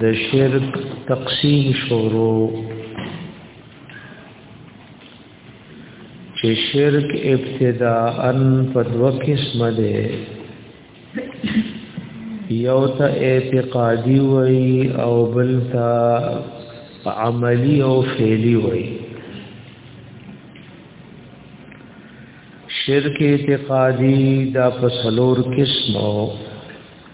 د شرک تقسیم شروع چې شرک ابتداءا په دوه قسمه ده یو ته اعتقادي وای او بل ته عملی او فعلی وای شرک اعتقادی دا په سلور قسمو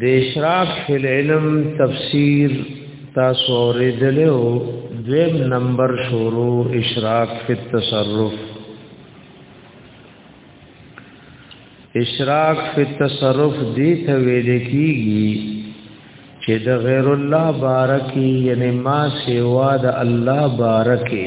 د اشراف فی العلم تفسیر تاسو اوریدلو دویم نمبر شروع اشراف فی التصرف اشراف فی التصرف دی ته ویل کیږي چې د غیر الله بارکی یعنی ما سیوا د الله بارکی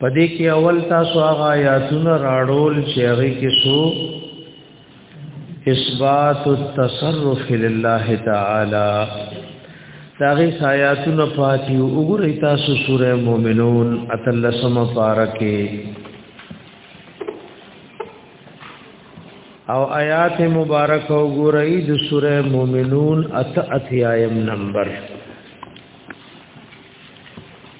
پدې کې اول تاسو هغه آیاتونه راړول چې هغه کې سو اثبات التصرف لله تعالی داغی سایاتون پاتی اگر ایتاسو سور مومنون اتلسم پارکی او آیات مبارک او ګورئ د سوره مومنون ات اتیایم نمبر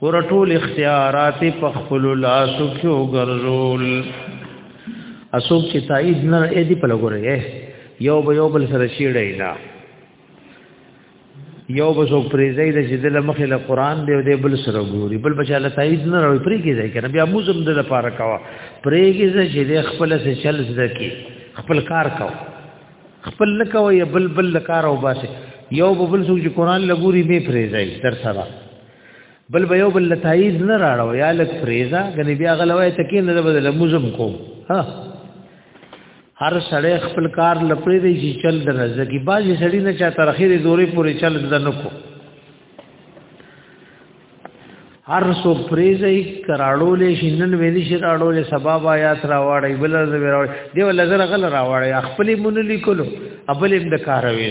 ورټول اختیارات په خپل لاسو کې وګرځول اسوک چې تایید نه اې دی په لګورې یو به یو بل سره شیړې نه یو به څوک پریزې د چې د مخې له قران دی او د بل سره ګوري بل بچاله تایید نه راوي پرې کېږي کنه بیا موزم د لپاره کاوه پرې کېږي چې د خپل سره چل زده کی خپل کار کاو خپل لکه یا بل بل کار او باسه یو به بل څوک چې قران لګوري به پریزې تر سره بل به یو بل تایید نه راړو یا لک فریزا غنی بیا غلوای تکین نه بدل مزم کو ها هر سړی خپل کار لپاره دی چې چل د رزګي باجی سړی نه چا تر اخیره دورې پورې چل د نکو هر سو پریزي کراړولې شینن ویلي شي راړولې سبب آیات راوړې بل ز ویراوړې دی ولزر غل راوړې خپلې مونږ لیکلو خپلې د کاروي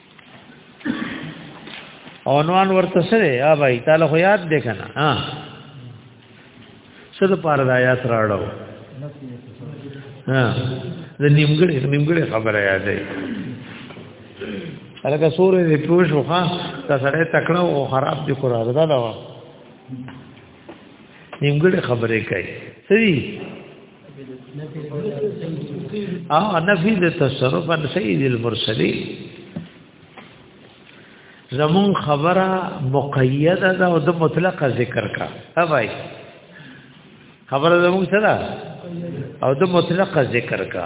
عنوان ورته سره یا بھائی تعالی خو یاد دې کنه ها څه د پاره د آیات راړو ها د نیمګړې نیمګړې خبره یادې هغه سورې پوښوخه تاسو سره تکړه او خراب دي قرار دا دا نیمګړې خبرې کوي سری او نفی د تصرف ان سید المرسلین زمون خبره مقیده ده او د مطلق ذکر کا اوای خبره زمون سره او د مطلق ذکر کا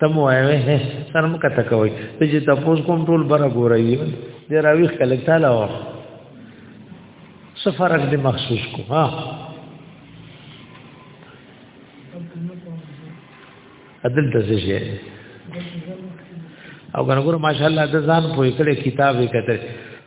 تم وایې شرم کته کوي ته چې تاسو کوم ټول بره ګورایي دی راوي خلک تعالی و سفرک دې مخصوص کو ها عدل د څه شي او ګنګور ماشاءالله د ځان په کړه کتاب یې کتل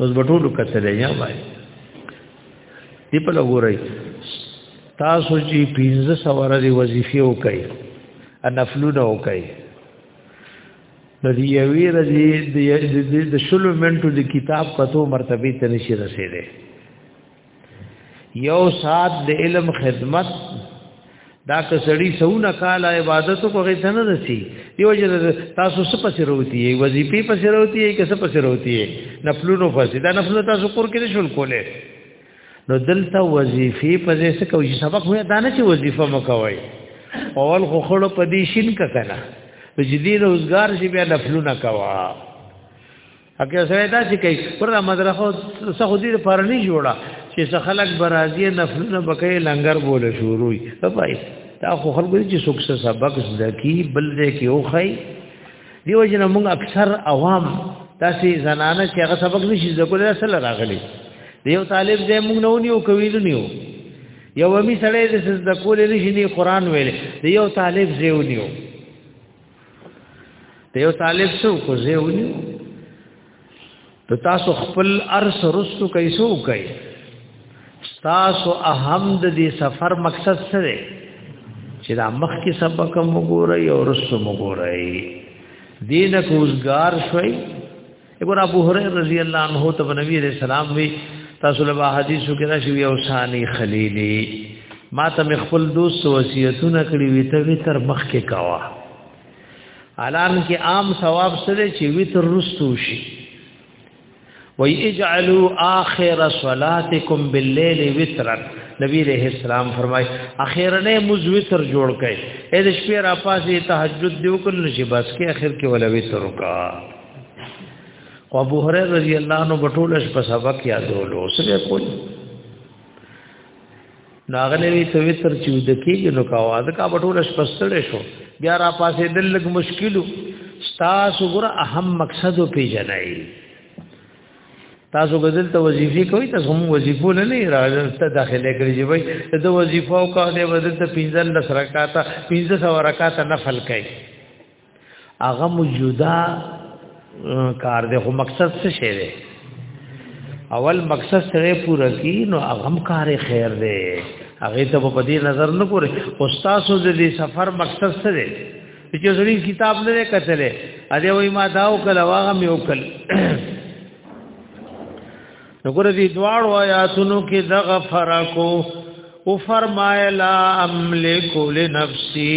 اوس بټولو کتلې یا وای دی په لګورای تاسو چې 1500 ورځې وظیفه وکړي ان نفلونه وکړي د دې یوې ورځې د شلو منټو د کتاب کتو مرتبه ته نشي رسیدلی یو سات د علم خدمت دا که سړی سونه کال عبادت کو غي څنګه نسی دیو جن تاسو څه پسې وروتی یي وظیفه پسې وروتی یي کسه پسې وروتی یي نفلونو پسې دا نفلو تاسو کور کې نشول کوله نو دلته وظیفه پسې څه کوي سبق وې دا نه چې وظیفه مکوي اول خو خړو پدې شین ککنه جدي روزګار چې بیا نفلونه کوا اګه سره دا چې کوي پر مدرسو څخه دې پر نه جوړه چې څه خلک برازي نفلونه بکې لنګر بول شروع وي پای دا خو خلکو چې څوک څه سبق زده کی بل دې کې اوخی دیو جن موږ اکثر عوام تاسو زنانه چې هغه سبق نشي زده کولای سره راغلي دیو طالب دې موږ نه ونیو کوي نه نیو یو می سړی د زده کولای نشي نه قران ویل دیو طالب زیو نیو ته یو طالب سو کو زیونی ته تاسو خپل ارس رستو کیسو کوي تاسو اهم د دې سفر مقصد څه دی چې دا مخ کې سبق مو ګورئ او رسو مو ګورئ دینه کوزګار شوي ابو ابو هريره رضی الله عنه ته نبی عليه السلام وی تاسو له حدیثو کې راشي او ثاني خلیلی ما ته خپل دوست وصیتونه کړی وی ته وی تر مخ کې کاوه الان کې عام ثواب سره چې وی تر رستو شي وی اجعلوا اخر صلاتکم بالليل وترا نبی علیہ السلام فرمای اخیرنه مز وتر جوړ کړي اې د شپې را پاسې تهجد دیو کول شي بس کې اخر کې ولا وتر وکړه او ابو هريره رضی الله عنه بټولش په سبق یادولو سره کول ناغله وی ته وتر چې د کېږي نو کا واده کا بټولش پستړې شو بیا را پاسې دل لګ مشکلو تاسو ګور اهم مقصد پیژنئ تاسو بدل ته وظیفه کوي تاسو هم وظیفو نه نه راځته داخله کړی چې وای ته وظیفه او کا دې بدل ته 15 رکعات 15 رکعات نفل کوي هغه موجوده کار دی خو مقصد څه شی دی اول مقصد سره پوره کی نو هغه کار خیر دی هغه ته په دې نظر نه ګوري استاد سو دې سفر مقصد څه دی چې زړی کتاب نه کتلې ا دې وای ما داو کله واغه مې وکړ نو ګور دې دواړو آیاتونو کې دغه فرقو او فرمایلا املک لنفسي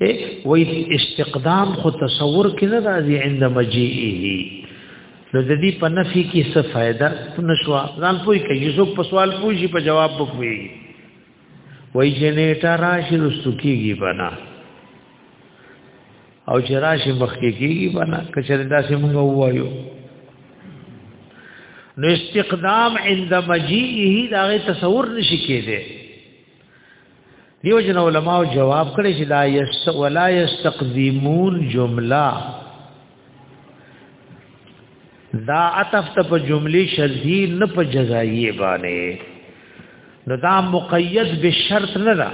وی استقدام خو تصور کې نه راځي عند مجيئه نو د دې په نفي کې څه فائدہ نشوا ځان پوي کې یوسف په سوال پوښي په جواب بوي وای جنیټا راشي رستو کیږي بنا او چې راشي مخ کې کیږي بنا کچره داسې مونږ وایو نو استقدام عند مجيئه دا غي تصور نشي کېده دیو جن علماء جواب کړی چې لا یست ولا یستقدمون جمله دا عطف ته په جمله شذی نه په جزایي باندې نو دا مقید به شرط نه ده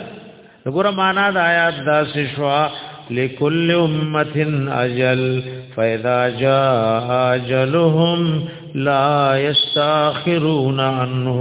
وګوره معنا د آیات دا شوا لکل امه اجل فاذا جاء اجلهم لا يستاخرون عنه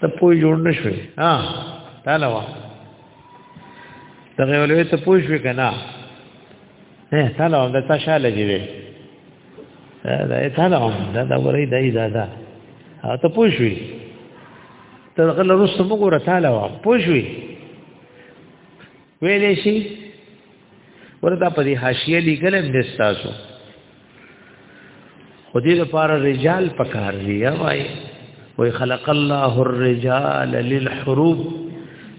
ته پوي جوړ نشوي ها تعالی وا دغه ولوي ته پوي شوي کنه نه تعالی وا د تشاله دی وي دا تعالی وا دا دا ورې دای دا دا او ته پوي شوي ته دغه لروسته موږ ورته تعالی وا پوي شوي ویلې شي ورته په دې حاشیه لیکل هم دستاسو خو دې لپاره رجال پکار دی یا وای وای خلق الله الرجال للحروب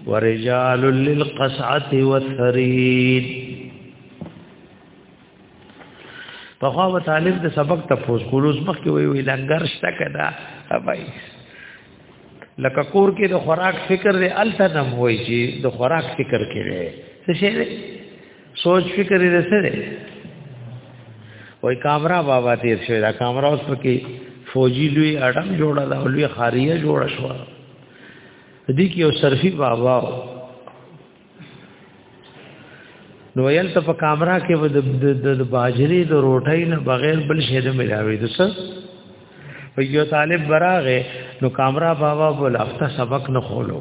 ورجال للقصعه والثريد په خو به طالب د سبق ته پوس کولوس مخ کې وی وی لنګر شته کدا ابای لکه کور کې د خوراک فکر دی الته نم وای چې د خوراک فکر کړي څه شي سوچ فکر یې سره وای کامرا بابا تیر شوی دا کامرا اوس پکې فوجي لوی اډم جوړه دا لوی خاریه جوړه شو دې کې یو صرفي بابا نو ویل ته په کامرا کې د باجری د روټۍ نه بغیر بل شی نه ملاوي د څه یو طالب براغه نو کامرا بابا بول افته سبق نه خولو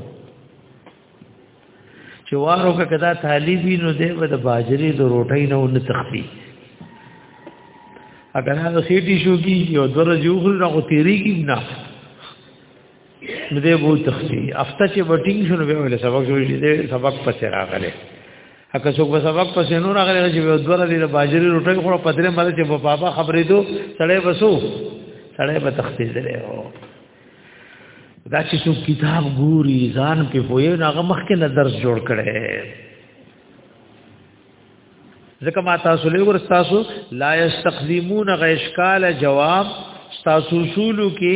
چې وارو کدا طالبي نو دی د باجری د روټۍ نه ون تخفي اگر هغه سیټي شو کی یو درجه خو نه تیریږي نه نو دې وو تختی افته چې وټینګ شنو به ولې سبق جوړ دې سبق پسې راغله اکه څوک په سبق پسې نور راغله چې دوه دې باجری روټي خو په درې مله چې په بابا خبرې دو سړې بسو سړې به تختی دې او دا چې څوک کتاب ګوري ځان په پوهه هغه مخکې نه درس جوړ کړي ځکه ما تاسو له ور تاسو لا یستقدمون غیشکال جواب تاسو اصول کې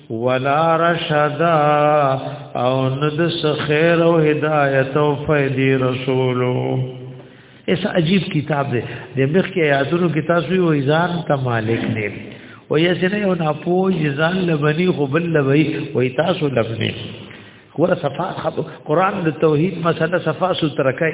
ولا رشد او ند خیر او هدایت او فیدی رسولو اس عجیب کتاب دی د مخ کې یادونو کې تاسو یو ایزان ته مالک نه او یا چې نه نه پوج ځان لبني خو بل لوي وای تاسو لبني ور صفا قرآن د توحید مسله صفا سترکای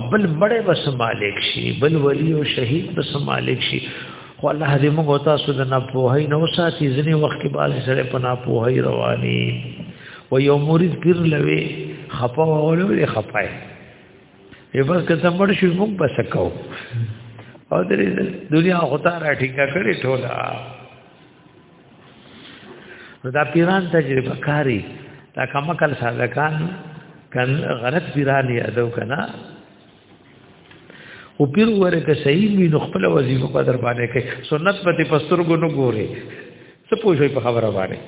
ابل مړې بس مالک شي بل ولی او شهید بس مالک شي خو الله دې موږ تاسو د نه پوهې نو ساتي ځنی وخت کې باز سره په نه پوهې رواني و یو مرید پیر لوي خپه ولوي خپه یې بس که ته مړ شي موږ بس کو او دې دنیا غوتاره ټیکا کړې ټوله نو دا پیران تجربه کاری دا کمکل صادقان کن غلط پیران یادو کنا او پیر وره که صحیح وي نو خپل وظیفه په در باندې کوي سنت په دې پستر کو نو ګوري څه پوښي په خبره باندې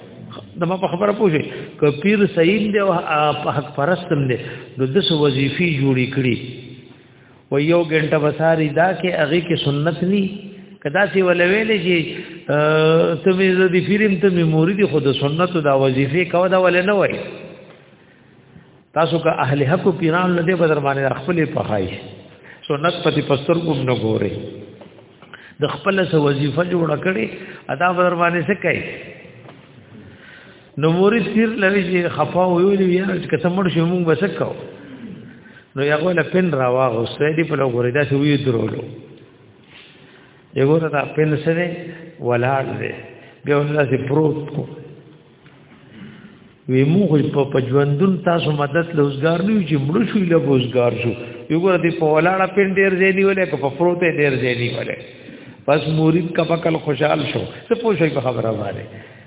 دما په خبره پوښي که پیر صحیح دی او په حق پرستم دی نو د څه وظیفي جوړی کړي و یو ګنټه بساری دا کې هغه کې سنت ني کدا سی ولویل شي ته مې زدي فلم ته مې موري دي خود سنت دا وظیفه کو دا ول نه وای تاسو که اهل حق پیران نه دې بدر باندې خپل پخای سنت پتی پستر کوم نه ګوري د خپل سو وظیفه جوړ کړي ادا بدر باندې څه کوي نو موري سیر لوي چې خفا ویو دی یا چې کته مړ شو موږ بسکاو نو یا غوله پن را واغو سې دی په لګورې دا چې وی درولو یګور دا پن سره ولاړ دی بیا ولله سي پروت کو وی موږ په پجوندون تاسو مدد لوزګار نه چې مړ شو له وزګار شو یګور دی په ولاړه پن ډیر ځای نیولې که په پروت ډیر ځای نیولې پس مورید کپکل خوشحال شو څه پوښي په خبره باندې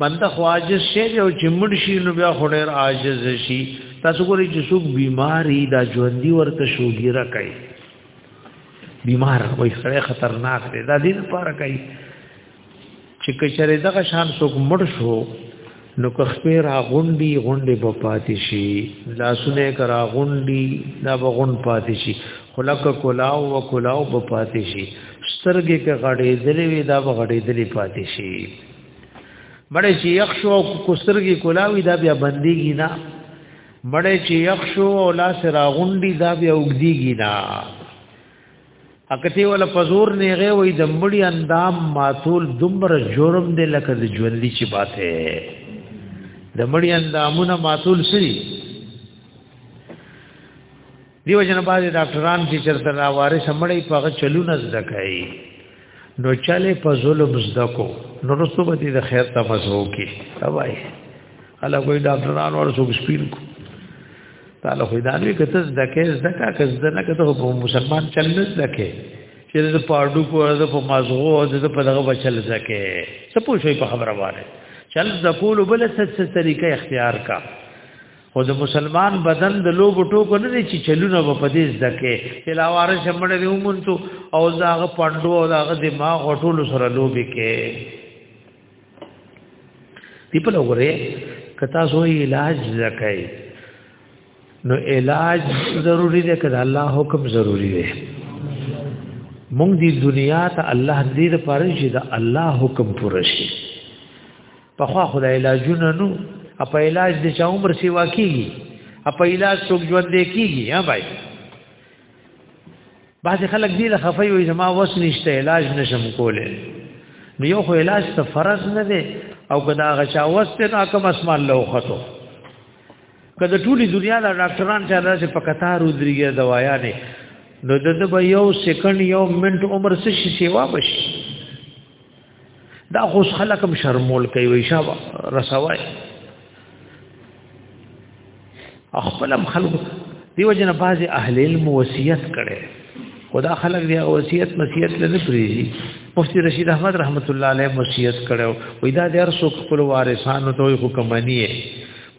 بنده خو عاجز شي او چې مړ شي نو بیا خو ډېر عاجز شي تاسو ګورئ چې څوک بیماری دا ژوندۍ ورته شوګیره کوي بیمار وای سره خطرناک دی دا دې لپاره کوي چې کچره دغه شان څوک مړ شو نو که خپې را غونډي غونډي په پاتې شي لاسونه کرا غونډي دا به غونډ پاتې شي خلق کلاو و کلاو په پاتې شي سترګې کې غړې دلې وي دا به غړې دلې پاتې شي مړې چې یخ شو کو سترګې کلاوي دا بیا بنديږي نه مړې چې یخ شو او لاس راغونډي دا بیا وګديږي نه اکتی ولا پزور نیغه وې د مړی اندام ماتول دمر جرم دې لکه د ژوندۍ چې باته د مړی اندامونه ماتول سری دیو جن باز ډاکټران چې چرته لا وارث مړی په هغه چلونه زده کوي نو چاله په ظلم زده کو نو رسو به دې خیر ته مزو کې اوای الا کوئی ډاکټران ور سو سپین کو تعالی خو دا نه کته زده کې زده کا که زده نه کته په مسلمان چل نه زده کې چې د پاړو کو د په مزو او د په دغه بچل زده کې څه پوښي په خبره واره چل زکول بل څه طریقې اختیار کا خو د مسلمان بدن د لوګو ټوکو نه دي چې چلونه په پدیس دکې تلاوار شمړ دی ومنتو او زاغه پاندو او زاغه دماغ ټول سره لوبي کې دی په لوګره کتا سو علاج زکای نو علاج ضروری دی کله الله حکم ضروری دی مونږ دی دنیا ته الله دې لپاره چې دا الله حکم پوره شي په خوا خدای علاجونه نو په علاج د چا عمر سیوا کیږي په علاج څوک ژوند دی کیږي ها بھائی بعض خلک دی له خفای وي زما وس نشته علاج نشم کوله نو یو خو علاج ته فرض نه دی او کدا غچا وسته نا کوم اسمان له وختو کدا ټولي دنیا دا ډاکټران چې دا چې په قطار ودرېږي دوايا نه نو دته به یو سکند یو منټ عمر څه شي سیوا بشي دا خو خلک هم شرمول کوي وي شاب رسوای خپل هم خلک دیو جن بعض اهل علم وصیت کړي خدا خلک دی وصیت نصیحت لنه پریږي مفتی رشید احمد رحمت الله علیه وصیت کړو وې دا د هر څوک خپل وارثانو ته حکمانی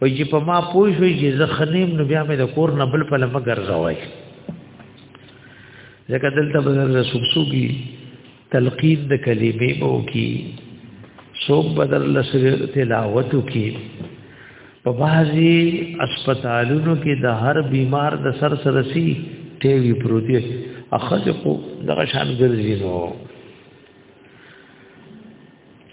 وي چې په ما پوه شوې چې زخنیم نو بیا مې د کور نه بل په لمګر ځوای ځکه دلته به رسوب سوګي تلقین د کلمې بو کی څوک بدر لسره تلاوت کی په بازي اسپیټالونو کې د هر بیمار د سر سرسی ټیوی پروتي اخذ کو دغه شان ګرځي نو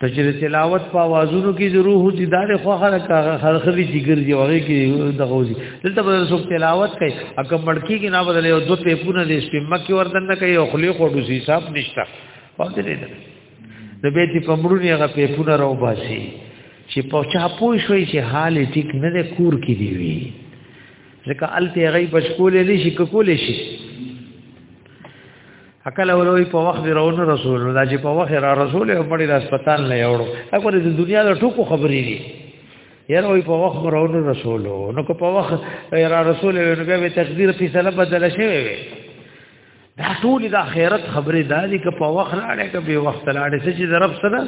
ته چې تلاوت په आवाजونو کې ضرور هو چې دا د خوخه راکغه خلخلي چې ګرځي هغه کې دغه وځي دلته به څوک تلاوت کوي اګه مړکی کې نه بدلې او دوه پېپونه دې سپمه کې وردن نه کوي او خلی خوډو سي حساب نشتا پاتې نه ده د بیت په مړونی هغه پېپونه راو باسي چې په چا پوه شوي چې حال ټیک نه ده کور کې دی وی ځکه الته غي بشکول نه شي کولې شي اکل ولوي په وخت دی راونه رسول دا چې په وخت را رسول او پړي د هسپتال نه یوړو اګور د دنیا د ټکو خبرې دي یاره وي په وخت راونه رسول نو کو په وخت را رسول نو به تقدیر فیصله بدل شي وي دا ټول د آخرت خبرې دا دي چې په وخت لاړې کې به وخت لاړې چې د رب سره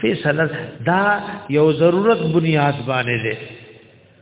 فیصله دا یو ضرورت بنیاد باندې ده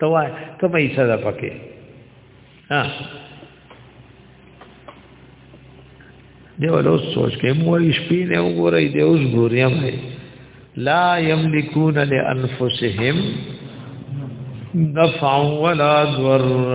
توا کوم ایسه ده پکې ها دی ولو سوچ کې مور شپې نه وګورې دی اوس ګوریا مې لا یملکون لانفسهم نفع ولا ضرر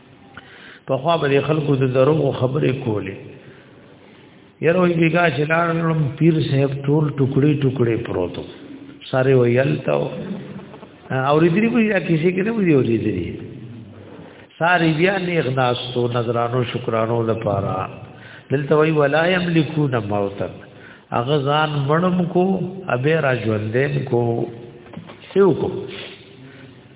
په خوا به خلکو د دروغ خبرې کولې یره وی بیګا چې لاړم پیر صاحب ټول ټوکړي ټوکړي پروتو ساره ویل تا او ریدری په یا کسی کې نه وی ریدری ساری بیا نه اغناستو نظرانو شکرانو لپاره دلته وی ولا یملکون موتن اغه ځان مړم کو ابه را ژوندم کو سیو کو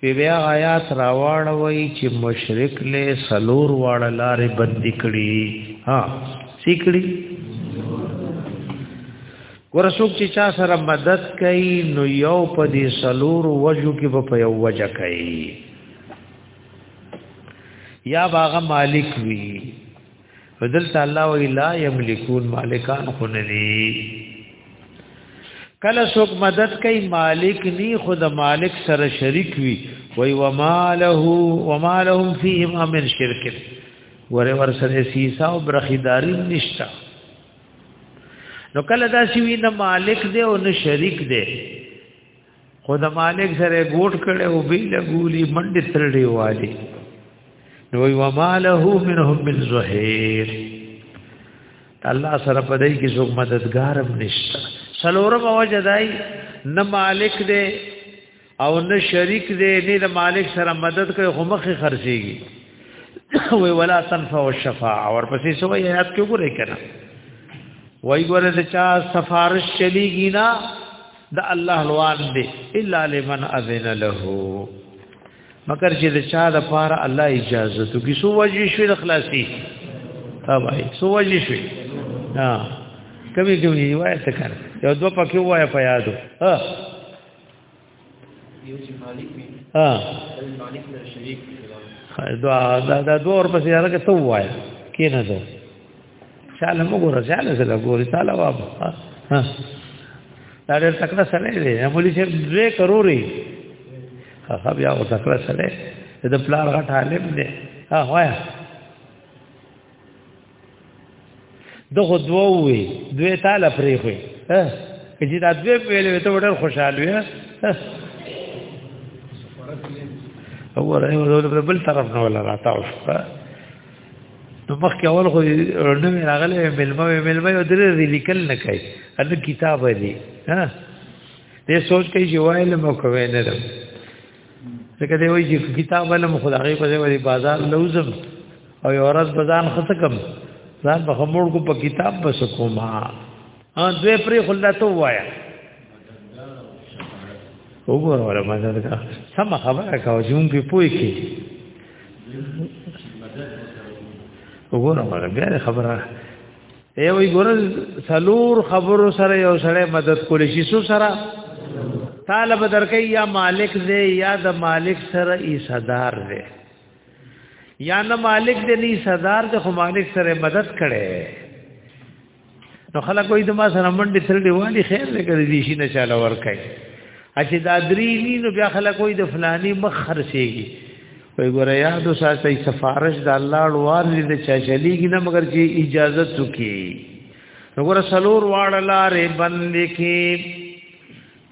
په بیا آیات راوړوي چې مشرک له سلور واړ لارې بند کړي ها سیکړي ورسوک چې چا سره مدد کوي نو یو په دې سلور وجو کې په یو وجه کوي یا باغ مالک وی فدلت الله وی لا یملکون مالکان خو نه دي کله څوک مدد کوي مالک ني خود مالک سره شریک وي وی وماله ومالهم فيهم من شرک ور ور سره سیسا او برخیداری نشتا نو کله دا سی وی نه مالک دی او نه شریک دی خو د مالک سره ګوټ کړي او به لګولي منډه ترړي والي نو وی وماله منهم من زهير الله سره پدای کی څوک مددگارم نشته سلورم وجه دای نه مالک دی او نه شریک دی نه د مالک سره مدد کوي خو مخه خرڅيږي وی ولا تنفع الشفاعه اور پسې سو یاد کیو ګره کنا وای ګره د چا سفارش چلیږي نه د الله لوان دی الا لمن اذن له مگر چې د چا د پاره الله اجازه تو کی سو وجه شوی د خلاصي تبای سو وجه شوی ها کمی کمی وای څه کار یو دو پکې وای په یادو ها یو چې مالک وي ها مالک نه شریک دا دا دور پسې هغه ته وای کینه ده چاله موږ ورځاله زله ګوري تعالی واب ها دا ډېر تکړه سره دی مولوی صاحب 2 کروري هغه بیا او تکړه سره د پلار غټ عالم دی ها وایا دغه دوه وي دوه تعالی پرې وي ها چې دا دوه ویلې ته ډېر خوشاله وي او راي ورو بل طرف نه ولا راتاو نو مخکې اول خو نو مې راغلی ملما مې ملما یو درې دی لیکل نه کوي هغه کتاب دی ها دې سوچ کوي چې وای له مو کوي نه ده ځکه دی وایي چې کتاب له مو خدای په دې بازار لوزم او یو ورځ بزان خسکم ځان په خمور کو په کتاب بس کومه ها دوی پری خلدا تو وایا وګوره ولا مدد کا سم خبره کا جون په پوي کې وګوره ولا بیا خبره ای وی ګور سلور خبرو سره یو سره مدد کول شي سو سره طالب درکې یا مالک دې یا د مالک سره ای صدر دې یا نه مالک دې نه صدر دې خو مالک سره مدد کړي نو خلک وایي د ما سره منډې تر دې والی خیر دې کړی دي شي نشاله ور کوي اچې دا درې نی نو بیا خلک وایي د فلانی مخ خرڅېږي وای ګوره یادو ساتي سفارش د الله لوار دې د چا چلیږي نه مگر چې اجازه څوکي وګوره سلور واړه لارې بند کې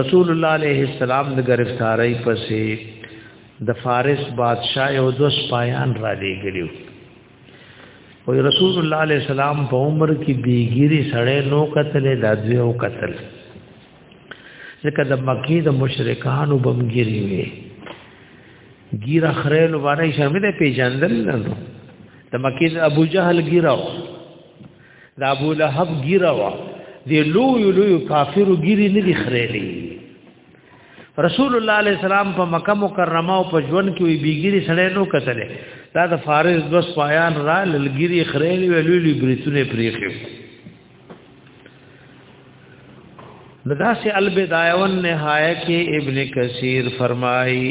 رسول الله علیه السلام د گرفتاری پسې د فارس بادشاہ یو د سپایان را لېګلیو او رسول الله علیه السلام په عمر کې بیګری سړې نو قتل دادوی او قتل ځکه د مکی د مشرکانو بمګری وي ګیر خریل باندې شامل پیجندل نه د مکی د ابو جهل ګیراو دا ابو لهب ګیره وا دی لوی لوی کافرو ګیری نه دی خریلی رسول الله علیه السلام په مکه مکرمه او په ژوند کې وی بیګری سړی نو کتل دا د فارس د سپایان را لګیری خریلی وی لوی لوی بریتونه پریخي دغه سه البدایون نهایه کې ابن کثیر فرمایي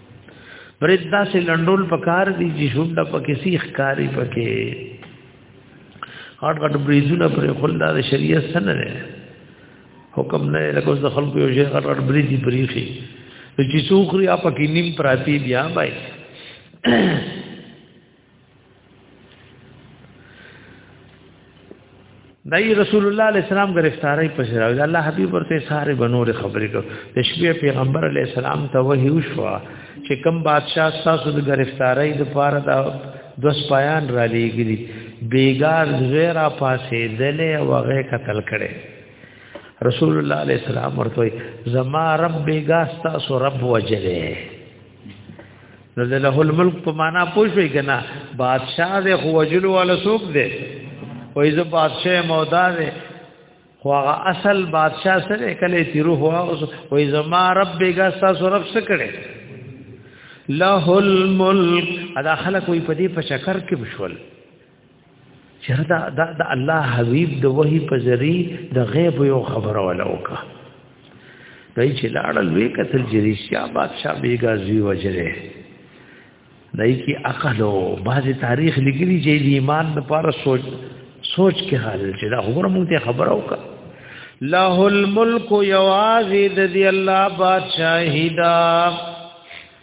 پرې دا سه لندول پکار دي چې شونډه پکې سیخ کاری پکې هټ غټ بریزونه پر خلدا د شریعت سره نه حکم نه لکه د خلکو یو شی غټ غټ بریزي پریخي چې څوخري اپ کې نیم پراتی بیا بای دای رسول الله علیه السلام گرفتاری پس راوی الله حبیب ورته ساره بنور خبرې کو د شپې پیغمبر علیه السلام ته وحی وشو چې کم بادشاہ تاسو د گرفتاری د پاره دا دوس پایان را لېګلی بیګار زویرا پاسې دلې وغه قتل کړي رسول الله علیه السلام ورته زما رب بیګاستا سو رب وجلې نو د له الملک په معنا پوښوي کنه بادشاہ د خو وجلو ولا سوق دی او ایزه بادشاہ مودا دی خو هغه اصل بادشاہ سره کله تیرو هوا او ایزه ما رب بیگا تاسو رب څه کړي له الملک ادا خلک وي په دې په شکر کې بشول چر دا دا د الله حبيب د وحي په ذری د غیب یو خبر ولا وکا دای چې لاړل وې کتل چې رشیا بادشاہ بیګا زوی وجره دای کی عقل او بعضی تاریخ لګلی چې د ایمان لپاره سوچ سوچ کې حال چې دا خبره مونږ ته خبر وکا له الملک یوازې د دی الله بادشاہی دا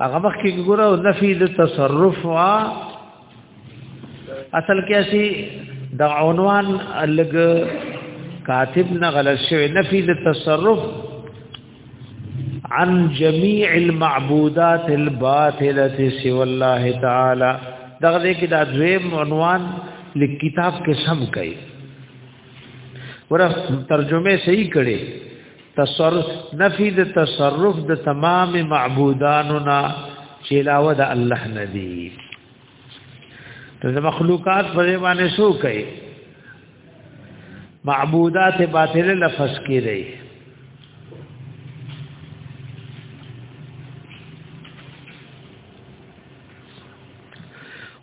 هغه وخت کې ګوره نفي د تصرف وا اصل کې اسی د عنوان الګ کاتب نه غلط شوی نفي د تصرف عن جميع المعبودات الباطله سوى الله تعالی دغه دې کې دا دویم عنوان لیک کتاب کې سم کړي ور ترجمه صحیح کړي تصرف نفی د تصرف د تمام معبودانو نه چې علاوه د الله نه دی ته د مخلوقات په باندې شو کوي معبودات باطل لفظ کې دی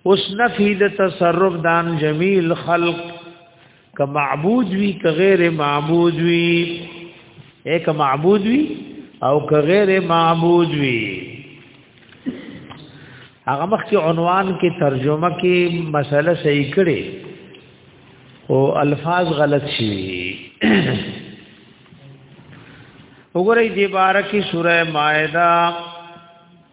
اوس نفی د تصرف دان جمیل خلق که معبود وی که غیر معبود وی ایک معبود وی او که غیر معبود وی هغه مخ کې عنوان کې ترجمه کې مسله صحیح کړي او الفاظ غلط شي وګورئ دی بارکی سوره مائده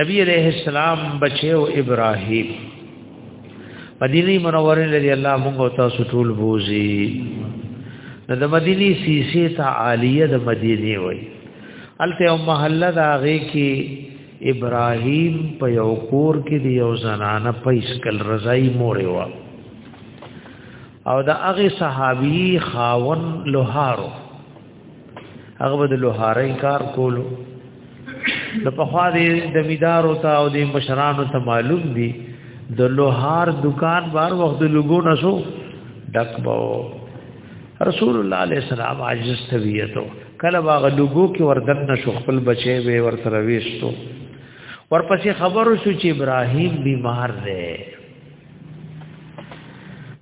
نبی علیہ السلام بچو ابراهیم مدینی منوره لري الله موږ تاسو ټول بوزي نو د مدینی سیسی ته عالیه د مدینی وای الته او محله دا غي کې ابراهیم په یو کور کې دی یو زنانه په اسکل رضای مور و او دا هغه صحابي خاون لوهارو هغه د لوهاري کار کولو د پخوا د زمیدارو ته او د مشرانو ته معلوم دي د لوهار دکان بار وخت لګو نشو ډک باو رسول الله علیه السلام عاجز طبیعتو کله باغ لګو کې وردن نشو خپل بچي به ور سره وېستو ورپسې خبرو شو چې ابراهیم بیمار دی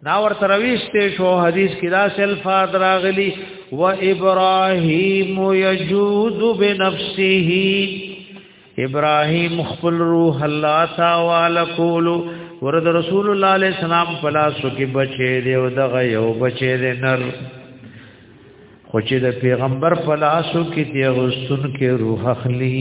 دا ور ترويشته شو حدیث کې دا سلفا دراغلی و ابراهيم يجود بنفسه ابراهيم خپل روح الله تعالی کول ورد رسول الله عليه السلام پلاسو کې بچي دی او دغه یو بچي دی نر خو چې د پیغمبر پلاسو کې دی غسن کې روح اخلي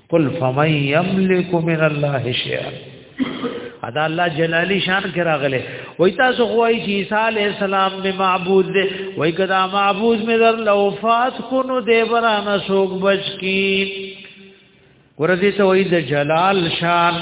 قل فمن يملك من الله شيئا ادا الله جلالی شان کې راغله وای تاسو غوای چې عیسی علی السلام می معبود دی وای کدا معبود می در لوفات کو نو دی برانه سوق بچ کی ورته ته وای د جلال شان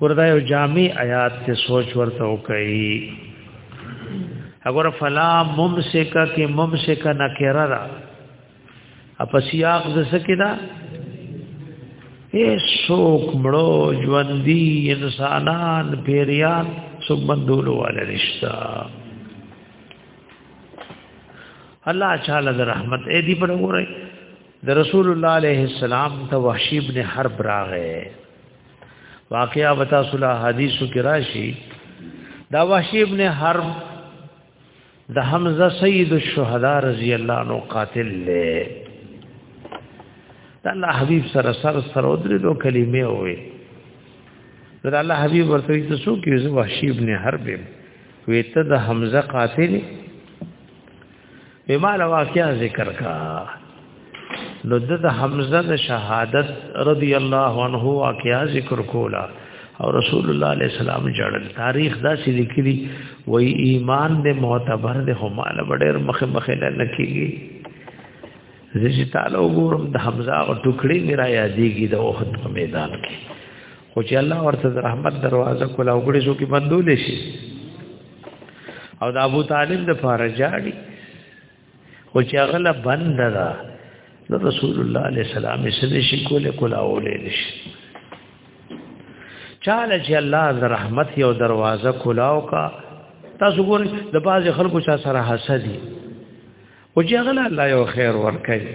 ګوردا یو جامع آیات ته سوچ ورته وکړي اگر فلا ممسک کی ممسک نکره را اپ سیاق د سکیدا اے شوق مړو ژوندۍ انسانان پیریان سبندول والا رشتہ الله تعالی د رحمت اې دی پر وګورئ د رسول الله علیه السلام ته وحشی ابن حرب راغې واقعا وتا صلی حدیثو کې راشي دا وحشی ابن حرب د حمزه سید الشهدا رضی الله عنه قاتل له د الله حبیب سره سر سره درې دوه کلمې وې د الله حبیب ورته ته سو کې وحشی ابن حرب وې ته د حمزه قاتل امام واقعا ذکر کا نو د حمزه د شهادت رضی الله عنه واقعا ذکر کولا او رسول الله علیه السلام جړل تاریخ دا چې لیکلی وای ایمان د معتبر د هماله ډېر مخه مخه نه لکېږي زه چې تعالی وګورم د حمزه او ټوکړي میرا یادېږي د اوحد په میدان کې خو چې الله ورته د رحمت دروازه کوله او ګړې شو کې بندول شي او د ابو طالب د فاره جاړي خو چې هغه لا بند ده د رسول الله علیه السلام یې سده شي کوله کولا اولې نشي چاله چې الله د رحمت یو دروازه کولاو کا تاسو ګورئ د باز خلکو چا سره حسدي او چې هغه الله یو خیر ورکړي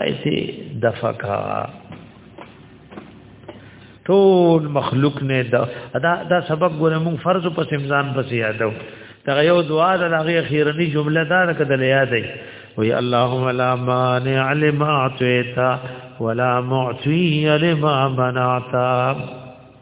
ایسه دفقا ټول مخلوق نه دا دا, دا سبب ګره مون فرض په سمزان پس یادو دا یو دعا د هغه اخیرنی جمله دا کده یادې وی اللهم لا مانع لما اعطيت ولا معطي لما منعت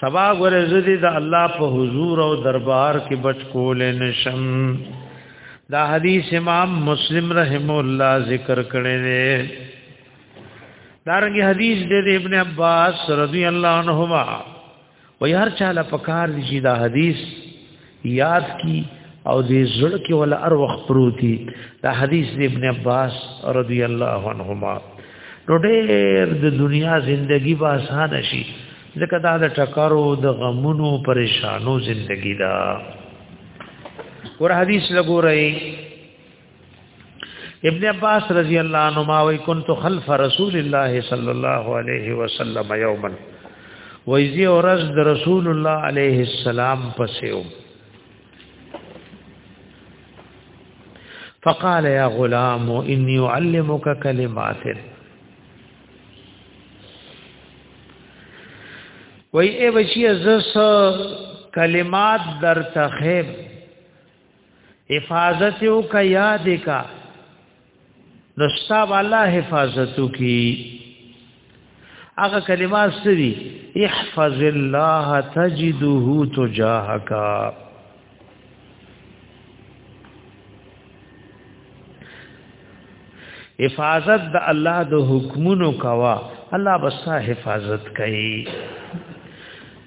سبا غره زدي د الله په حضور او دربار کې بچ کول نشم دا حدیث امام مسلم رحم الله ذکر کړی دی دارنګ حدیث د ابن عباس رضی الله عنهما وی هر چاله پکار دی چې دا حدیث یاد کی او دې زړه کې ول ار وخت پروتي دا حدیث د ابن عباس رضی الله عنهما نو ډېر د دنیا زندگی به آسان شي ځکه دا د ټکرو د غمونو پریشانو زندگی دا ور حدیث لګورئ ابن عباس رضی الله عنهما وی كنت خلف رسول الله صلی الله علیه وسلم یوما ویزی اورز د رسول الله علیه السلام پسیو فقال يا غلام اني اعلمك كلمات وی اے بچی از کلمات در تخیب حفاظت او کا یاد کا نو ستاب الله حفاظت کی هغه کلمات سری احفظ الله تجده تجاهک حفاظت د الله د حکمونو کوا الله بس حفاظت کوي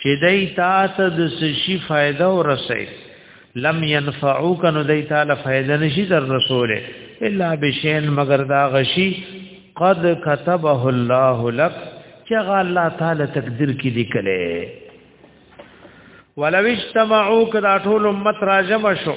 چې دای تا ته د سشي فائدہ ورسي لم ينفعوك نو دای تا له فائدہ نشي در رسوله الا بشین مگر دا غشي قد كتبه الله لك چې الله تعالی تقدیر کې لیکلې ولو اجتمعوا کدا ټول امت راجم شو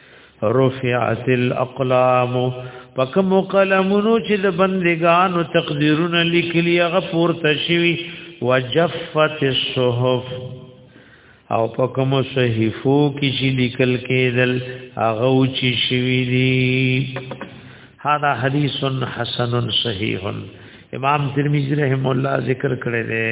رفعت الاقلام پکم قلمونو چې د بندګانو تقدیرونه لیکلی هغه پورته شوی وجفت الصحف او پکم صحیفو کې چې لیکل کېدل هغه او چې شوی دی هاذا حدیث حسن صحیح امام ترمذی رحم الله ذکر کړی دی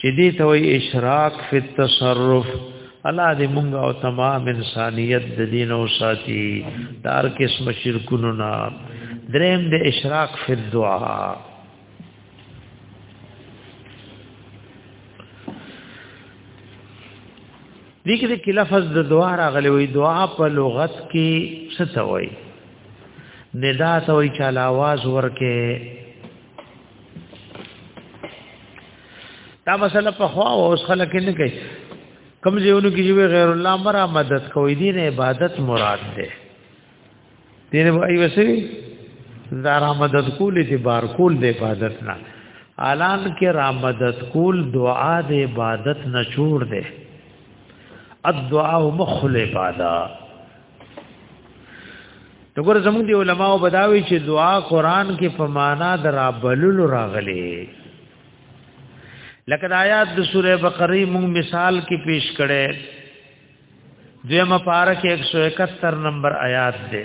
چې دې ته وي اشراق فی التصرف الله دې مونږ او تمام انسانیت د دین او ساتي دار قسم شرکونو نه دریم دې اشراق فی الدعاء دې کې کې لفظ د دعا راغلی وي دعا په لغت کې څه ته وایي ندا ته وایي چې आवाज ورکه دا مسله په خوا او اوس خلک نه کوي کم ځایونو کې چې غیر الله مرا مدد کوي دین عبادت مراد ده دین به ایو سری دا را مدد کول دي بار کول د عبادت نه الان کې را مدد کول دعا د عبادت نه جوړ ده الدعاء مخل عبادت دغه زموږ دی علماو بداوی چې دعا قران کې په معنا درا بلل راغلي لکه د آیات د سوره بقره موږ مثال کې پیش کړي دیمه پارک 171 نمبر آیات ده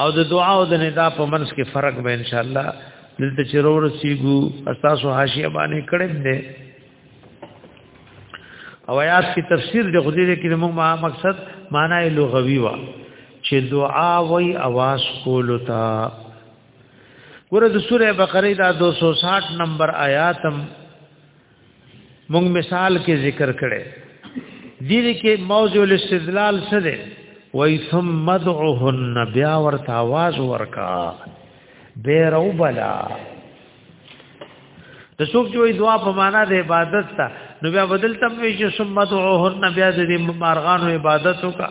او د دعا او د ندا په منځ کې فرق به ان شاء الله دلته چرور سیګو استاسو حاشیه باندې کړم دې او آیات کی تفسیر د خدای دې کې موږ مقصد معنی لغوي وا چې دعا وای आवाज کول تا ګوره د سوره بقره دا 260 نمبر آیاتم مونږ مثال کې ذکر کړي دې کې موضوع الاستدلال څه دی وای ثم ادعوهن بیا ورته आवाज ورکا بیر او بلا د څوک چې دعا په معنا د عبادت تا نو بیا بدل تم وی چې ثم ادعوهن بیا د مارغانو عبادت وکا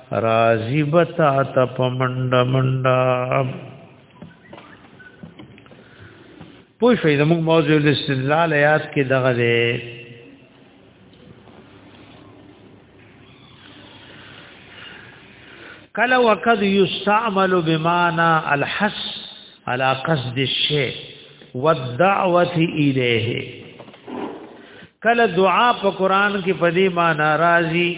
راضی بتا ته پمنډ منډا پوه شئ زموږ موضوع الاستدلال یاد کې دغه دی کله وقد یستعمل بمانا الحس على قصد الشيء والدعوه الیه کله دعا په قران کې په دې معنی راځي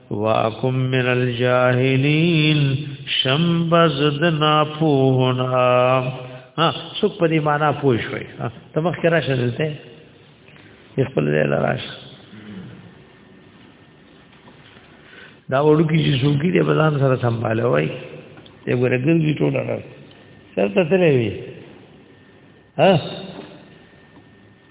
واکم من الجاهلین شم بزد نا پوهنا ها څوک په دې معنا پوه شوي ته مخ کرا شدلته خپل دې لراش دا وړو کې چې څوک دې بدن سره سمباله وای یو ورګل کی ټول راځي سر ته تلې وي ها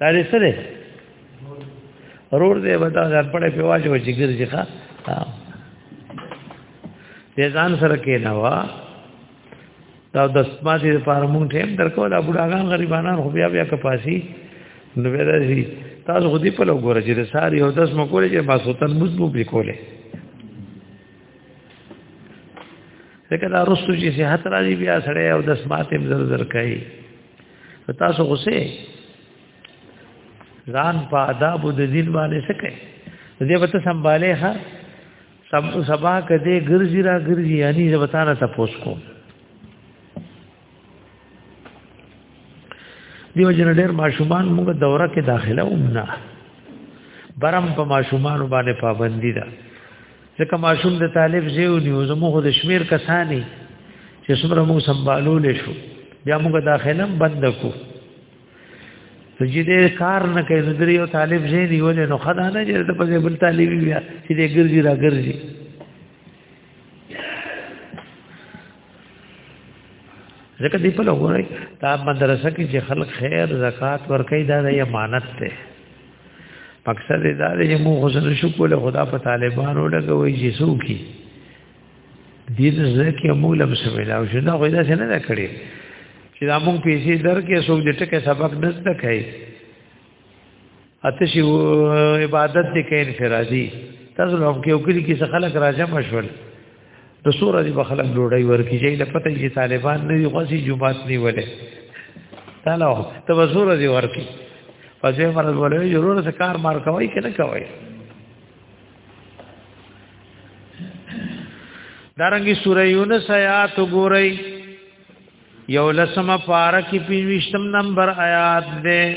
دا دې سره رور دې ودا ځان پړې په واجب چې ګرځي ښا دې ځان سره کې نه وا دا د سماتي لپاره مونږ ټیم درکو دا بډاګان غریبانان خو بیا بیا کپاسي نو به راځي تاسو خو دې په لور ګورئ چې د ساري او داس مکولې چې باسوتن مزمو به کولې ځکه دا رسو چې صحت راځي بیا سره او د سماتې مزر زر کوي تاسو غوسه ځان په آداب د دین باندې سکه دې وته سنباله ها سب سبا کده ګرځي را ګرځي یعنی زبتانه تاسو کو دیو جن ډېر ماشومان موږ دوره کې داخله ومنه برم په ماشومان باندې پابندی ده ځکه ماشوم د طالب زیو نیو زموږ د شمیر کسانې چې څومره موږ سمبالول شو بیا موږ داخله بند کو ته چې دې کار نه کوي نو درې یو طالب زی نیول نو خدا نه چې د پځې بل طالب بیا چې دې ګرځي را ګرځي ځکه دی په لګورای دا مدرسه کې چې خلک خیر زکات ورکړي دا یې امانت ده مقصد دا دی چې موږ حسن شکر له خدا په طالبانو لګوي چې سوکي دې ځکه موږ لم سملا او شنو خو دا څنګه نه کړی چې دا موږ پیسې درکې سوک دې ټکه سبق نه زده کوي اته شی عبادت دې کوي انفرادي تاسو هم کې وکړي کې خلک راځم مشول د سور علی بخلق ډوډۍ ورکی چې له پته چې طالبان نه دی غوسی جمعات نه ولې تعالی ته وزور دی ورکی پځه فرض ولې ضرور څه کار مار کوي کنه کوي دارنګي سورې یونس آیات ګورئ یو لسمه پارا کی پینوشتم نمبر آیات ده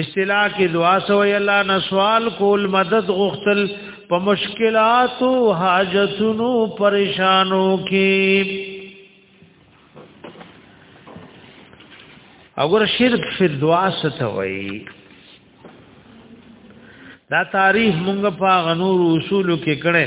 اصطلاح کې دعا سوې الله نه سوال کول مدد غختل په مشکلاتو حاجتونو پریشانو کې اگر شرک فی دعا ستوي دا تعریف مونږ په غنور اصول کې کړه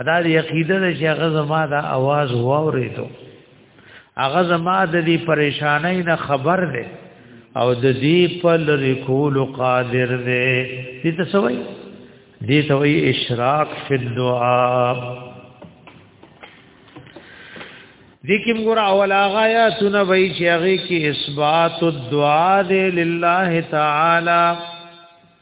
ادا د عقیده د شیخ زما دا आवाज واورېدو هغه زما د دې پریشانای نه خبر ده او د دې په لری کول قادر ده دې ته سوي دې ته وی اشراق فی الدعاء دیکم ګور اول آغا یا تونه وی چې هغه کې اثبات الدعاء لله تعالی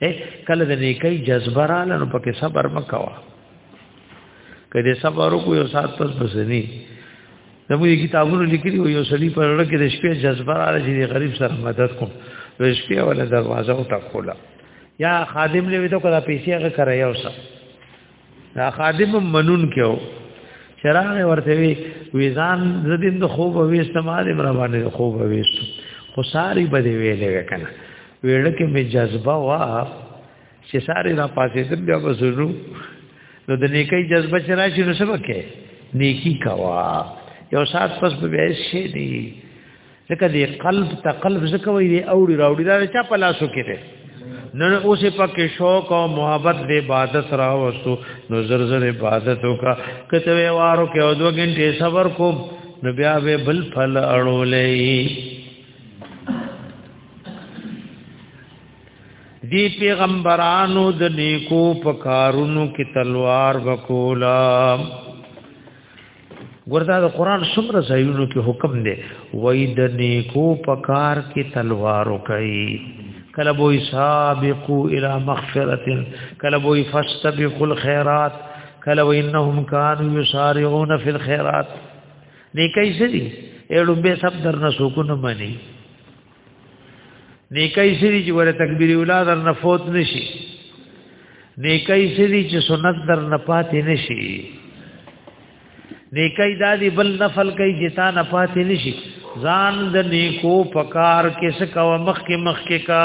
کله د نیکي جذبه را لنو پکې صبر مکوا کله صبر کو یو سات پس بسنی زموږ کتابونو لیکلي وو یو سړي پر لړ کې د شپې جذبه را لږي غریب سره مدد کوم د شپې ولا دروازه وټکولا یا خادم له ویته کړه پیسې هغه کرایو سره دا خادم منون کېو چراغ ورته وی ویزان زدین د خوب او استعمال روانه د خوب او ویست خو ساری به دی ویلې وکنه ویل کې می جذبه وا چې ساری را پاسې تم بیا وسرو نو د نیکی جذبه چې راشي نو سبا کې نیکی کوا یو سات پس به شي دی ځکه دی قلب ته قلب ځکه وي دی اوړي راوړي دا چا په لاسو کې دی نن اوس په کې شوق او محبت د عبادت را وستو نو زر زر عبادت وکا کته وارو کې او دوه غنټې صبر کو نو بیا به بل فل اړولې دی پیغمبرانو د نیکو پکارونو کې تلوار وکولا ګوردا د قران څومره ځایونو کې حکم دی وای د نیکو پکار کې تلوار کوي کله بو سابقو الى مغفرتن کله بو فاستبقوا الخيرات کله وانهم كانوا يسارعون في الخيرات نیکي سړي اړو به سب درنه سکون مني نیکای سری چې ور تکبیر اولاد در نه فوت نشي نیکای سری چې سنت در نه پاتې نشي نیکای دادی بل نفل کوي چې تا نه پاتې نشي ځان د نیکو پکار کې څه کوه مخ کې مخ کې کا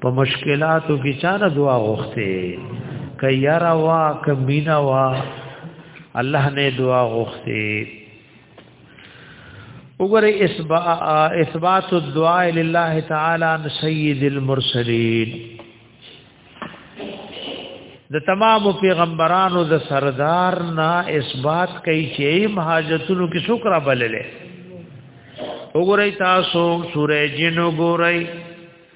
په مشکلاتو کې چانه دعا غوښته ک یرا وا ک مینا وا الله نه دعا غوښته وګوره اثبات الدعاء لله تعالی عن سید المرسلین د تمام پیغمبرانو د سردار نه اثبات کوي چې مهاجتونو کې شکر بللې وګورئ تاسو سورې جن وګورئ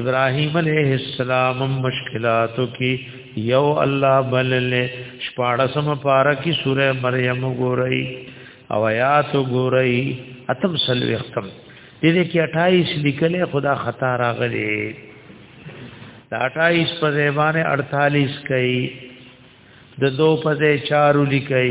ابراهيم عليه السلام مشکلاتو کې یو الله بلله شپاړسم پارا کې سوره مریم ګورئ او آیات ګورئ اتم سلوي ختم دې کې 28 لیکلې خدا خطا راغلي دا 28 په ځبانه 48 کوي د دو په ځای چارو لیکي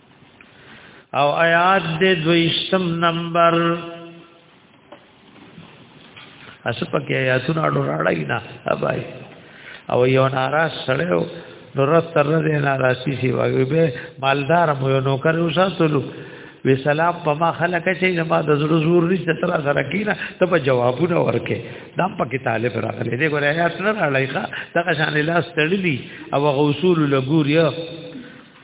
او آیات دې دویشتم نمبر اس پکې آیاتونه اړو راړای نه ابای او یو ناراض سړیو نو رات تر دې ناراضي شي وایي به مالدار مو یو نوکر وساتلو وی سلام په ما خلک چې ما د زړه زور نشته تر سره کینا ته په جوابونه ورکې دا پکې طالب راغلي دې ګورې آیات نه راړای ښا دا شان لاس تړلی او غوصول لګور یو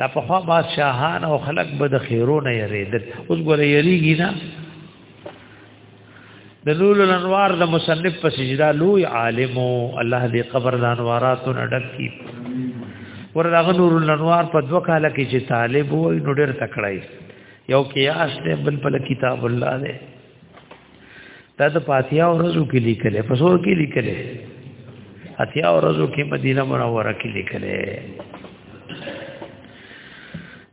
دا په خوا بادشاهان او خلق به د خیرو نه یریدل اوس ګوره یریږي نه د نور الانوار د مصنف په سجدا لوی عالم الله دې قبر د انوارات نه ډک کی ورغه نور الانوار په دوه کال کې چې طالب وای نو ډېر تکړای یو کیاس دې بل په کتاب الله دې دا د پاتیا ورځو کې لیکل په سور کې لیکل اتیا ورځو کې مدینه منوره کې لیکل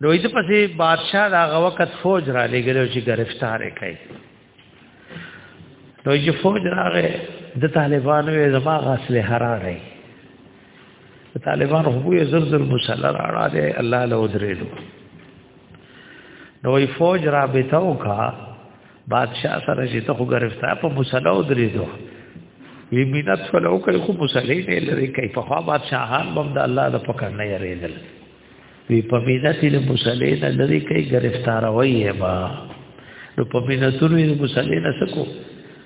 نو ایت پسې بادشاہ دا وخت فوج را لګل چې گرفتار کړي نو چې فوج راغې د طالبانو زما غسل حراره طالبان خو یې زر زر مسله راړه دي الله له درېلو نو وی فوج رابطه وکا بادشاہ سره چې ته خو گرفتار په مسله او درېدو وی مینات فلو کوي خو مسلې نه لري کوي په خوا بادشاہان بم د الله د پکړ نه یریدل وی په مینات له مسلې نه لري کوي گرفتار وایي با نو په میناتونو له مسلې نه سکو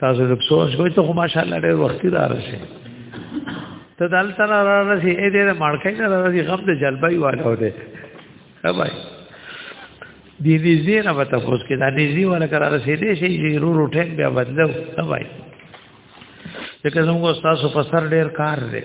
تاسو لږ سوچ کوئ ته خو ماشاءالله ډېر وخت را رسې ته دل تر را رسې اې دې مارکې نه را رسې غم دې جلبای والو دې ها بھائی دې دې زیره وته کوس کې دا دې زی ولا کرا رسې دې شي ضرور ټیم بیا بدلو ها بھائی ځکه زموږ تاسو په سر ډېر کار دی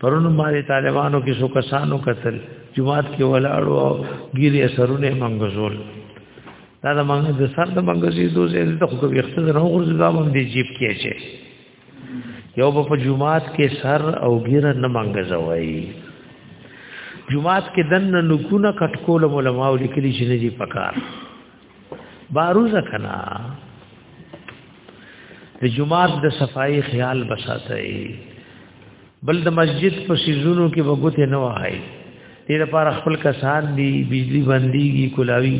پرونو باندې طالبانو کې څو کسانو قتل جماعت کې ولاړو او ګيري اثرونه منغزول دا د منګ د سر د منګزي دوزې د خو کوي اختزه نه غرزه دا هم دی جیب کې شي یو په جمعات کې سر او ګیره نه منګزوي جمعات کې دن نکونه کټکول علماء لیکلي چې نه دي پکار باروزه کنا د جمعات د صفائی خیال بساتای بل د مسجد په سيزونو کې وګته نه وای دې لپاره خپل کسان دی بجلی بنديږي کولاوي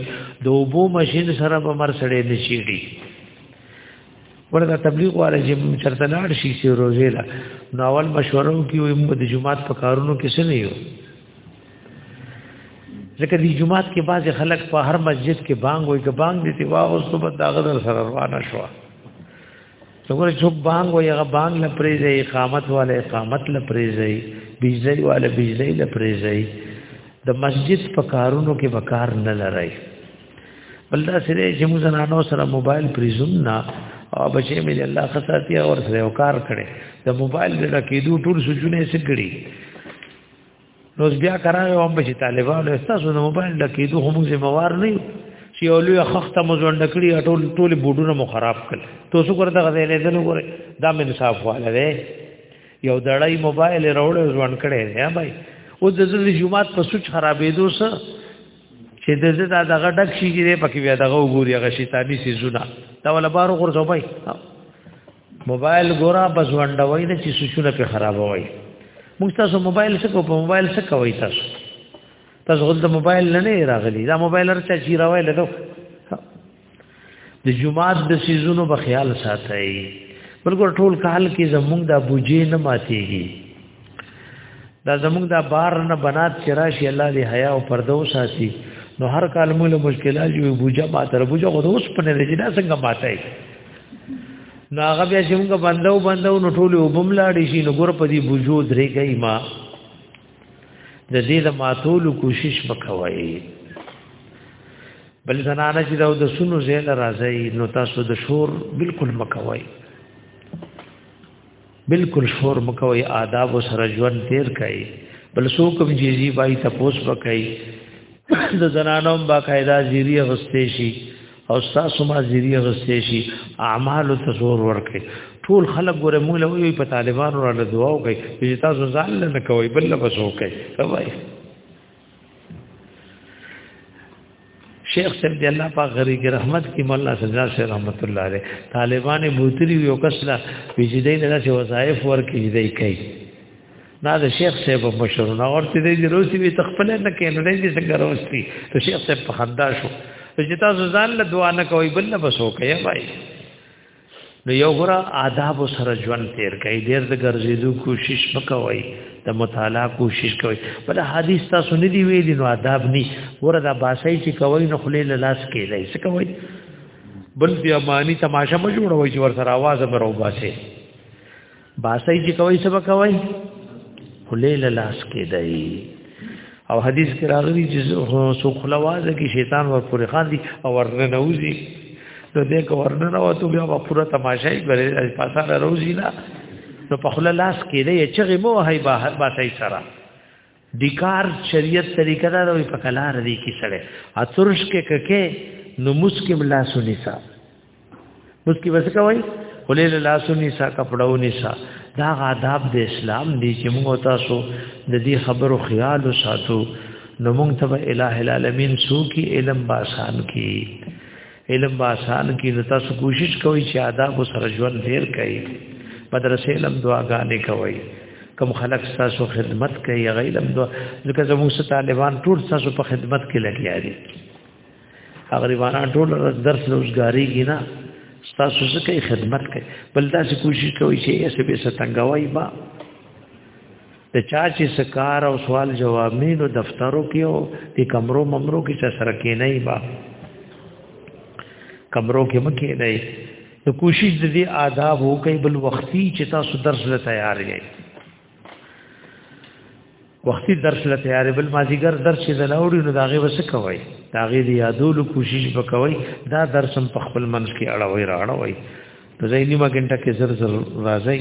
د وبو ماشين سره په مر سره نه شيږي ورته تبلیغ واره چې چرته لاړ شي چې روزه لا نو اول مشورو کې وي د جمعات په کارونو کې څه نه یو ځکه دی جمعات کې بعضی خلک په هر مسجد کې بانګ وي چې بانګ دې وا او صبح دا غدر سره روانه شو څنګه چې بانګ وي هغه بانګ نه پریږي اقامت والے اقامت نه پریږي بجلی والے بجلی نه پریږي د مسجد په کارونو کې وکار نه لري بلدا سره چې موږ زنانو سره موبایل پریزم نه او بچې مې الله خصاتی اور سره وکار کړي د موبایل د کېدو ټول سوچونه سګړي نو بیا کرای او هم چې طالبانو استاسو د موبایل د کېدو هم ذمہوار نه چې اولو خخته مزوند کړی ټول ټول بوډونه مو خراب کړ تو څو کرته غزې لیدل وګوره دا مې انصاف واله دی یو دړای موبایل راوړل ځوان کړي یا بھائی او د زړه جمعات په سوچ خرابېدو سره چې د زړه دغه ډک شي چې پکې بیا دغه وګوري هغه شیطانی سيزونه دا ولا بارو غرزو بھائی موبایل ګورا بس وندوي د چې سوچونه په خرابوي موږ تاسو موبایل څه کو په موبایل څه کوي تاسو تاسو غل د موبایل نه نه راغلي دا موبایل ارچا چی راوي لګو د جمعات د سيزونو په خیال ساتي بلکې ټول کال کې زمونږ د بوجي نه ماتيږي دا زموږ دا بار نه بنات چې راشي الله دې حیا او پردو ساتي نو هر کال موږ مشکلات یو بوجا ما تر بوجا غو اوس په نه لګی دا څنګه ماته نو هغه بیا چې موږ بندو بندو نو ټول وبم لاړی شي نو ګور په دې بوجو درې گئی ما د دې د ماتولو کوشش وکوي بل زنانه چې دا د سونو زیل راځي نو تاسو د شور بالکل مکوي بالکل شور مکوي آداب سره ژوند تیر کوي بل سو کوم جیزی بای تپوس وکي د زنانو با قاعده زیری غستې شي او تاسو ما زیری غستې شي اعمال تزور ورکي ټول خلک ګوره موږ له وی په طالبانو را دعا وکي چې تاسو ځان نه کوي بل بس وکي کوي شیخ صاحب دی الله پاک غریق رحمت کی مولا سجاد سے رحمت الله علیه طالبان بوتری یو کس لا وجدین نه چې وظایف ورکې دی کوي دا د شیخ صاحب مشرونه ورته دی روسی وی تخپل نه کین نه دي څنګه روستی ته شیخ صاحب په خندا شو چې تاسو ځان له دعا نه کوي بل نه بسو کوي وای نو یو غره آداب سره ژوند تیر کړئ ډیر د ګرځېدو کوشش وکوي د مطالعه کوشش کوي بل حدیث تاسو نه دی ویلی نو آداب ني غره د باسي چې کوي نو خلې لاس کې دی څه کوي بل بیا معنی تماشه مجوړوي چې ور سره आवाज مې راو باسي باسي چې کوي سبا کوي خلیل لاس کې دی او حدیث کې راغلی چې سو خلوازه کې شیطان ور پورې خان دي او ورنه نوځي نو دې کو ورنه نو ته بیا په پوره تماشا یې غلې پاساره روزي نه نو په خله لاس کې دی چې مو هي بهر باسي سره دکار شریعت طریقه دا وي په کلار دی کې سره اترش کې ککه نو مسکم لا سنیسا مسکی وسه کوي ولې لا سنیسا کپړو نسا دا آداب د اسلام دی چې موږ تاسو د دې خبرو خیال وساتو نو موږ ته الٰه العالمین سو کی علم باسان کی علم با آسان کی نو تاسو کوشش کوئ چې آداب سره ژوند ډیر کړئ مدرسې لم دعاګانې کوئ کم خلق تاسو خدمت کوي غیلم دو ځکه زموږ طالبان ټول تاسو په خدمت کې لګیا دي غریبانان ټول درس روزګاری کینا تاسو څخه خدمت کوي بل دا څه کوشش کوي چې یې سبې ستنګوي با د چا چې سکار او سوال جواب نه نو دفترو کې او د کمرو ممرو کې چا سره کې نه با کمرو کې مکه نه نو کوشش د دې آداب هو کوي بل وختي چې تاسو درس له تیار یې وختي درس له تیار بل مازیګر درس چې نه اوري نو داغه وس کوي داغه دی یادولو کوشش وکوي دا درس هم په خپل منځ کې اړوي راړوي نو زینی ما ګنټه کې زر زر راځي